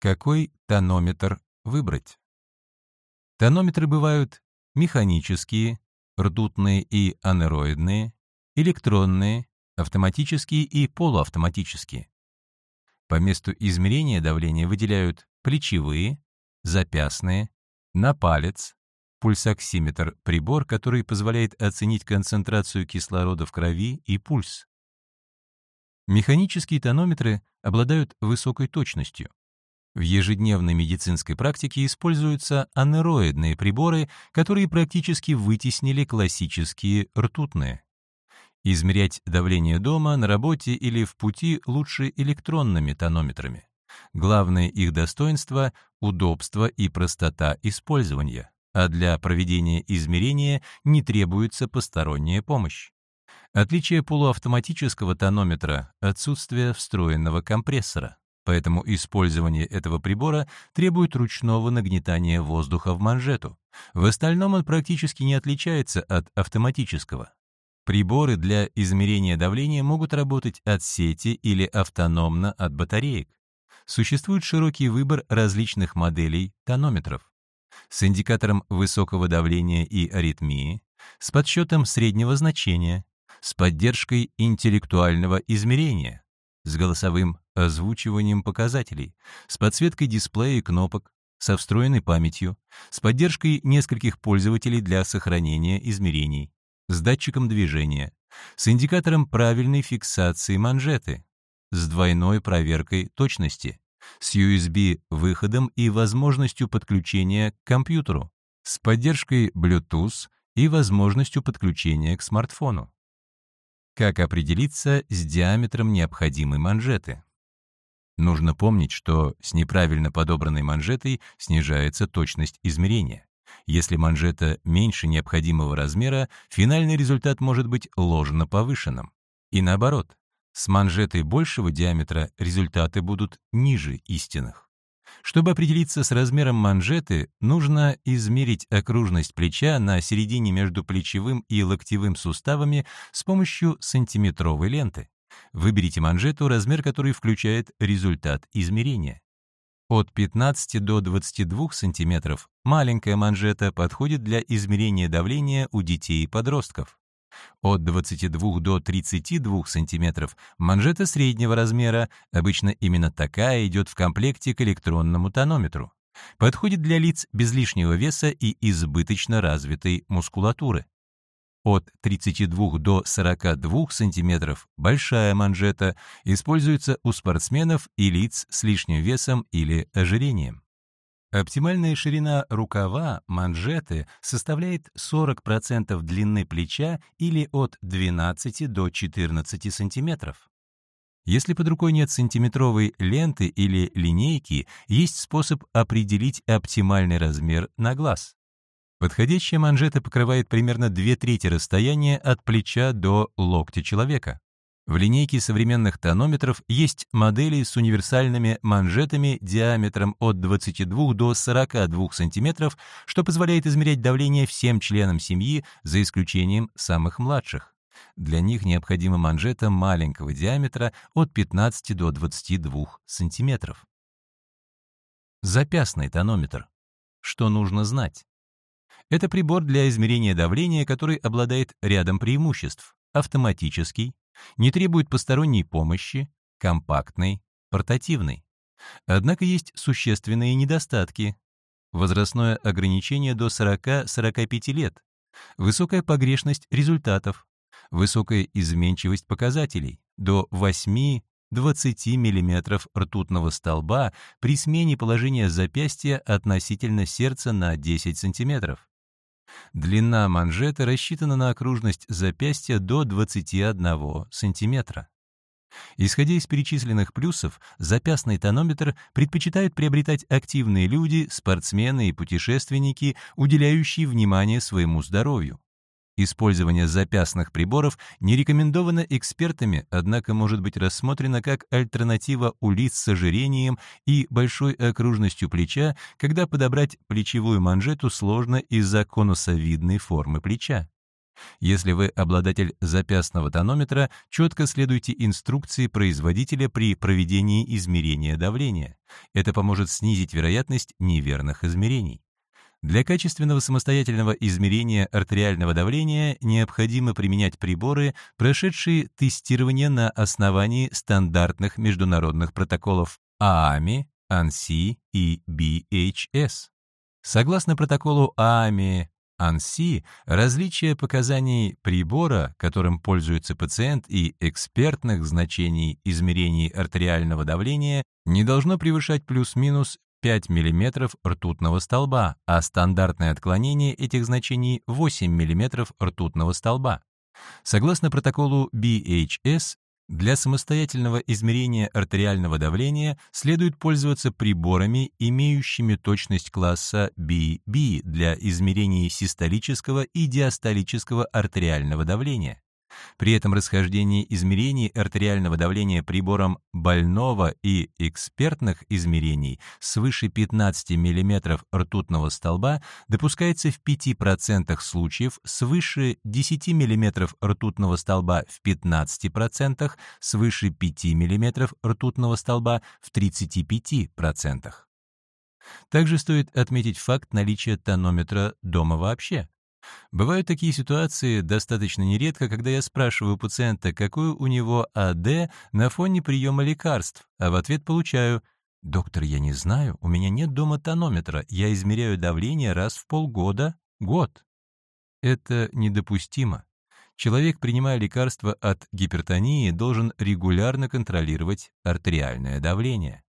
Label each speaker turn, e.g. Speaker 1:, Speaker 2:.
Speaker 1: Какой тонометр выбрать? Тонометры бывают механические, ртутные и анероидные, электронные, автоматические и полуавтоматические. По месту измерения давления выделяют плечевые, запястные, на палец, пульсоксиметр – прибор, который позволяет оценить концентрацию кислорода в крови и пульс. Механические тонометры обладают высокой точностью. В ежедневной медицинской практике используются анероидные приборы, которые практически вытеснили классические ртутные. Измерять давление дома, на работе или в пути лучше электронными тонометрами. Главное их достоинство — удобство и простота использования, а для проведения измерения не требуется посторонняя помощь. Отличие полуавтоматического тонометра — отсутствие встроенного компрессора. Поэтому использование этого прибора требует ручного нагнетания воздуха в манжету. В остальном он практически не отличается от автоматического. Приборы для измерения давления могут работать от сети или автономно от батареек. Существует широкий выбор различных моделей тонометров. С индикатором высокого давления и аритмии, с подсчетом среднего значения, с поддержкой интеллектуального измерения, с голосовым озвучиванием показателей, с подсветкой дисплея и кнопок, со встроенной памятью, с поддержкой нескольких пользователей для сохранения измерений, с датчиком движения, с индикатором правильной фиксации манжеты, с двойной проверкой точности, с USB-выходом и возможностью подключения к компьютеру, с поддержкой Bluetooth и возможностью подключения к смартфону. Как определиться с диаметром необходимой манжеты? Нужно помнить, что с неправильно подобранной манжетой снижается точность измерения. Если манжета меньше необходимого размера, финальный результат может быть ложно повышенным. И наоборот, с манжетой большего диаметра результаты будут ниже истинных. Чтобы определиться с размером манжеты, нужно измерить окружность плеча на середине между плечевым и локтевым суставами с помощью сантиметровой ленты. Выберите манжету, размер которой включает результат измерения. От 15 до 22 см маленькая манжета подходит для измерения давления у детей и подростков. От 22 до 32 см манжета среднего размера, обычно именно такая идет в комплекте к электронному тонометру. Подходит для лиц без лишнего веса и избыточно развитой мускулатуры. От 32 до 42 см большая манжета используется у спортсменов и лиц с лишним весом или ожирением. Оптимальная ширина рукава, манжеты, составляет 40% длины плеча или от 12 до 14 см. Если под рукой нет сантиметровой ленты или линейки, есть способ определить оптимальный размер на глаз. Подходящая манжета покрывает примерно две трети расстояния от плеча до локтя человека. В линейке современных тонометров есть модели с универсальными манжетами диаметром от 22 до 42 см, что позволяет измерять давление всем членам семьи, за исключением самых младших. Для них необходима манжета маленького диаметра от 15 до 22 см. Запястный тонометр. Что нужно знать? Это прибор для измерения давления, который обладает рядом преимуществ. Автоматический, не требует посторонней помощи, компактный, портативный. Однако есть существенные недостатки. Возрастное ограничение до 40-45 лет, высокая погрешность результатов, высокая изменчивость показателей, до 8-20 мм ртутного столба при смене положения запястья относительно сердца на 10 см. Длина манжеты рассчитана на окружность запястья до 21 см. Исходя из перечисленных плюсов, запястный тонометр предпочитают приобретать активные люди, спортсмены и путешественники, уделяющие внимание своему здоровью. Использование запястных приборов не рекомендовано экспертами, однако может быть рассмотрено как альтернатива у лиц с ожирением и большой окружностью плеча, когда подобрать плечевую манжету сложно из-за конусовидной формы плеча. Если вы обладатель запястного тонометра, четко следуйте инструкции производителя при проведении измерения давления. Это поможет снизить вероятность неверных измерений. Для качественного самостоятельного измерения артериального давления необходимо применять приборы, прошедшие тестирование на основании стандартных международных протоколов ААМИ, ANSI и BHS. Согласно протоколу ААМИ, ANSI, различие показаний прибора, которым пользуется пациент, и экспертных значений измерений артериального давления не должно превышать плюс-минус 5 мм ртутного столба, а стандартное отклонение этих значений 8 мм ртутного столба. Согласно протоколу BHS, для самостоятельного измерения артериального давления следует пользоваться приборами, имеющими точность класса BB для измерения систолического и диастолического артериального давления. При этом расхождение измерений артериального давления прибором больного и экспертных измерений свыше 15 мм ртутного столба допускается в 5% случаев, свыше 10 мм ртутного столба в 15%, свыше 5 мм ртутного столба в 35%. Также стоит отметить факт наличия тонометра дома вообще. Бывают такие ситуации достаточно нередко, когда я спрашиваю пациента, какой у него АД на фоне приема лекарств, а в ответ получаю «Доктор, я не знаю, у меня нет дома тонометра, я измеряю давление раз в полгода, год». Это недопустимо. Человек, принимая лекарства от гипертонии, должен регулярно контролировать артериальное давление.